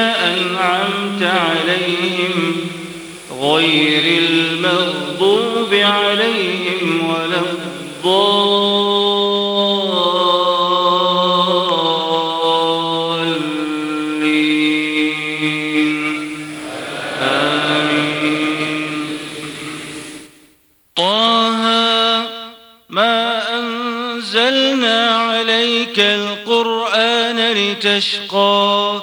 أنعمت عليهم غير المغضوب عليهم ولا الضالين. آمين. طه ما أنزلنا عليك القرآن لتشقى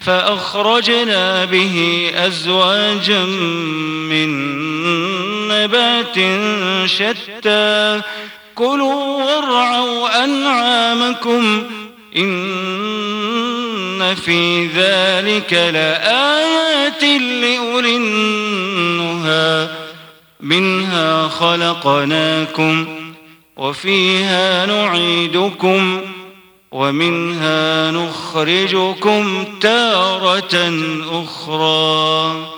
فأخرجنا به أزواجا من نبات شتى. كلوا وارعوا أنعامكم إن في ذلك لآيات لأولي النهى. منها خلقناكم وفيها نعيدكم ومنها نخرجكم تارة أخرى.